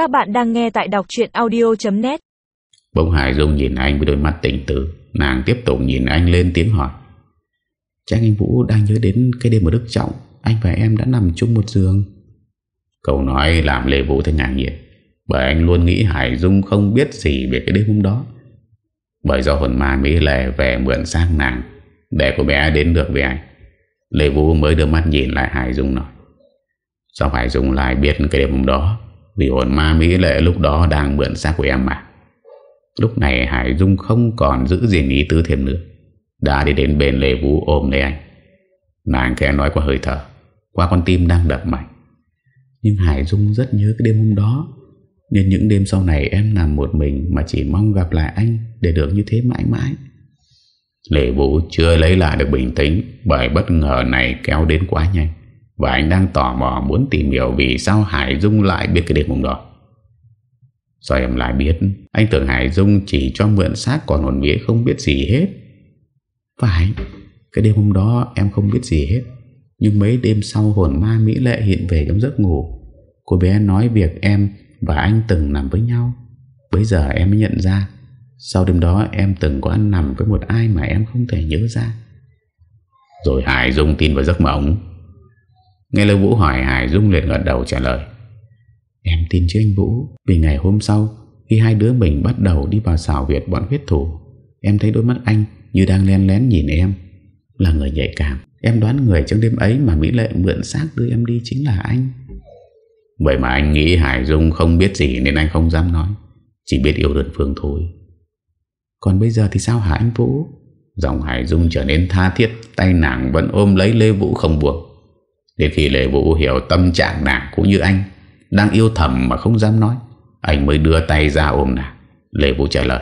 Các bạn đang nghe tại đọc chuyện audio.net Bông Hải Dung nhìn anh với đôi mắt tỉnh tử. Nàng tiếp tục nhìn anh lên tiếng hỏi. Chắc anh Vũ đang nhớ đến cái đêm ở Đức Trọng. Anh và em đã nằm chung một giường. Câu nói làm Lê Vũ thấy ngạc nhiên, Bởi anh luôn nghĩ Hải Dung không biết gì về cái đêm hôm đó. Bởi do hồn ma Mỹ Lệ về mượn sang nàng, Để cô bé đến được với anh, Lê Vũ mới đưa mắt nhìn lại Hải Dung nói. Sao Hải Dung lại biết cái đêm hôm đó? Vì hồn ma Mỹ Lệ lúc đó đang mượn xác của em mà. Lúc này Hải Dung không còn giữ gìn ý tứ thêm nữa. Đã đi đến bên Lê Vũ ôm lấy anh. Nàng khẽ nói qua hơi thở. Qua con tim đang đập mạnh. Nhưng Hải Dung rất nhớ cái đêm hôm đó. Nên những đêm sau này em nằm một mình Mà chỉ mong gặp lại anh Để được như thế mãi mãi. Lê Vũ chưa lấy lại được bình tĩnh Bởi bất ngờ này kéo đến quá nhanh. Và anh đang tò mò muốn tìm hiểu Vì sao Hải Dung lại biết cái đêm hôm đó. Sao em lại biết? Anh tưởng Hải Dung chỉ cho mượn xác Còn hồn vía không biết gì hết. Phải, Cái đêm hôm đó em không biết gì hết. Nhưng mấy đêm sau hồn ma Mỹ Lệ hiện về trong giấc ngủ, Cô bé nói việc em và anh từng nằm với nhau. Bây giờ em mới nhận ra, Sau đêm đó em từng có ăn nằm với một ai mà em không thể nhớ ra. Rồi Hải Dung tin vào giấc mộng. Nghe lời Vũ hỏi Hải Dung liền gật đầu trả lời. Em tin chứ anh Vũ, Vì ngày hôm sau, Khi hai đứa mình bắt đầu đi vào xảo huyệt bọn huyết thủ, Em thấy đôi mắt anh như đang len lén nhìn em. Là người nhạy cảm, Em đoán người trong đêm ấy mà Mỹ Lệ mượn xác đưa em đi chính là anh. Vậy mà anh nghĩ Hải Dung không biết gì nên anh không dám nói, Chỉ biết yêu đơn phương thôi. Còn bây giờ thì sao hả anh Vũ? Dòng Hải Dung trở nên tha thiết, Tay nàng vẫn ôm lấy Lê Vũ không buộc. Đến khi Lê Vũ hiểu tâm trạng nàng cũng như anh, đang yêu thầm mà không dám nói, Anh mới đưa tay ra ôm nàng. Lê Vũ trả lời,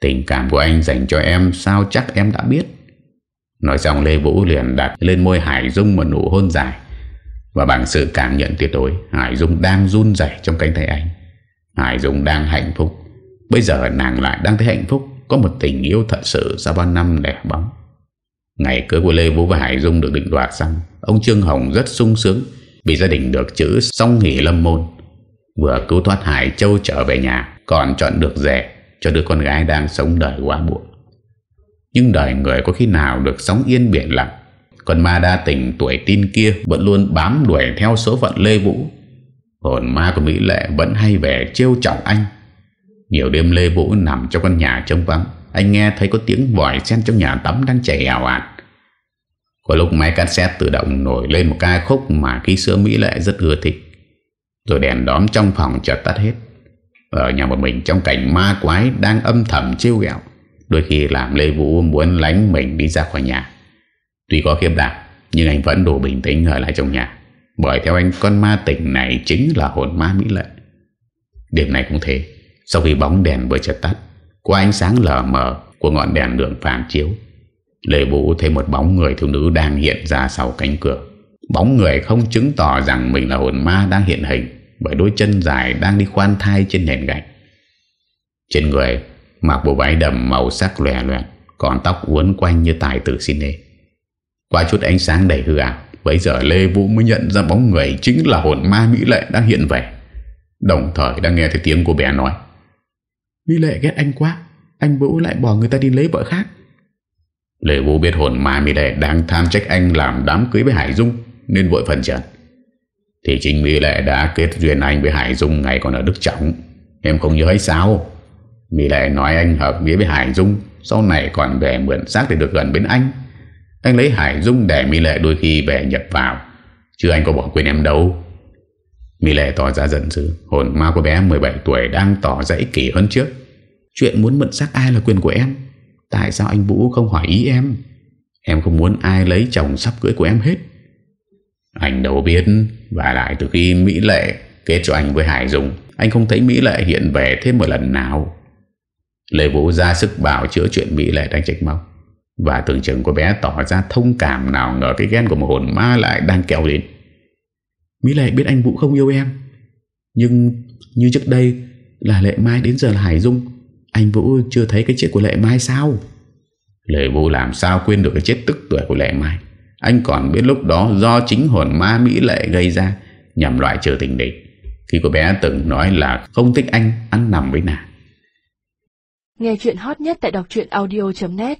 Tình cảm của anh dành cho em Sao chắc em đã biết? Nói xong Lê Vũ liền đặt lên môi Hải Dung Một nụ hôn dài. Và bằng sự cảm nhận tuyệt đối, Hải Dung đang run dậy trong cánh tay anh. Hải Dung đang hạnh phúc. Bây giờ nàng lại đang thấy hạnh phúc, Có một tình yêu thật sự sau bao năm đẻ bóng. Ngày cưới của Lê Vũ và Hải Dung được định đoạt xong, Ông Trương Hồng rất sung sướng vì gia đình được chữ song nghỉ lâm môn. Vừa cứu thoát Hải, Châu trở về nhà, Còn chọn được rẻ Cho đứa con gái đang sống đời quá buộc Nhưng đời người có khi nào Được sống yên biển lặng, Còn ma đa tình tuổi tin kia Vẫn luôn bám đuổi theo số phận Lê Vũ. Hồn ma của Mỹ Lệ Vẫn hay về trêu trọng anh. Nhiều đêm Lê Vũ nằm trong căn nhà trông vắng anh nghe thấy có tiếng vòi sen trong nhà tắm đang chảy ảo ạt có lúc máy cassette tự động nổi lên một ca khúc mà khi xưa Mỹ Lệ rất ưa thích. Rồi đèn đóm trong phòng chợt tắt hết. Ở nhà một mình trong cảnh ma quái đang âm thầm chiêu ghẹo Đôi khi làm Lê Vũ muốn lánh mình đi ra khỏi nhà. Tuy có khiếp đảm, nhưng anh vẫn đủ bình tĩnh ở lại trong nhà. Bởi theo anh con ma tỉnh này chính là hồn ma Mỹ Lệ. Đêm này cũng thế. Sau khi bóng đèn vừa chợt tắt, qua ánh sáng lờ mờ của ngọn đèn đường phản chiếu, Lê Vũ thấy một bóng người thiếu nữ đang hiện ra sau cánh cửa. Bóng người không chứng tỏ rằng mình là hồn ma đang hiện hình bởi đôi chân dài đang đi khoan thai trên nền gạch. Trên người mặc bộ váy đầm màu sắc lòe loẹt, còn tóc uốn quanh như tài tử xin nê. Qua chút ánh sáng đầy hư ảo, bây giờ Lê Vũ mới nhận ra bóng người chính là hồn ma Mỹ Lệ đang hiện về. Đồng thời đang nghe thấy tiếng của bé nói. Mỹ Lệ ghét anh quá, anh Vũ lại bỏ người ta đi lấy vợ khác. Lệ Vũ biết hồn ma Mỹ Lệ đang tham trách anh làm đám cưới với Hải Dung nên vội phần trần. Thì chính Mỹ Lệ đã kết duyên anh với Hải Dung ngày còn ở Đức Trọng. Em không nhớ hay sao? Mỹ Lệ nói anh hợp nghĩa với Hải Dung sau này còn về mượn xác để được gần bên anh. Anh lấy Hải Dung để Mỹ Lệ đôi khi về nhập vào chứ anh có bỏ quên em đâu. Mỹ Lệ tỏ ra giận dữ. Hồn ma của bé 17 tuổi đang tỏ ra ích kỷ hơn trước. Chuyện muốn mượn xác ai là quyền của em? Tại sao anh Vũ không hỏi ý em? Em không muốn ai lấy chồng sắp cưới của em hết. Anh đâu biết. Và lại từ khi Mỹ Lệ Kết cho anh với Hải Dung Anh không thấy Mỹ Lệ hiện về thêm một lần nào. Lê Vũ ra sức bảo chữa chuyện Mỹ Lệ đang trách móc. Và tưởng chừng của bé tỏ ra thông cảm nào ngờ cái ghen của một hồn ma lại đang kéo đến. Mỹ Lệ biết anh Vũ không yêu em. Nhưng như trước đây là Lệ Mai đến giờ là Hải Dung. Anh Vũ chưa thấy cái chết của Lệ Mai sao? Lệ Vũ làm sao quên được cái chết tức tuổi của Lệ Mai? Anh còn biết lúc đó do chính hồn ma Mỹ Lệ gây ra Nhằm loại trừ tình địch. Khi cô bé từng nói là không thích anh ăn nằm với nàng. Nghe chuyện hot nhất tại đọc audio.net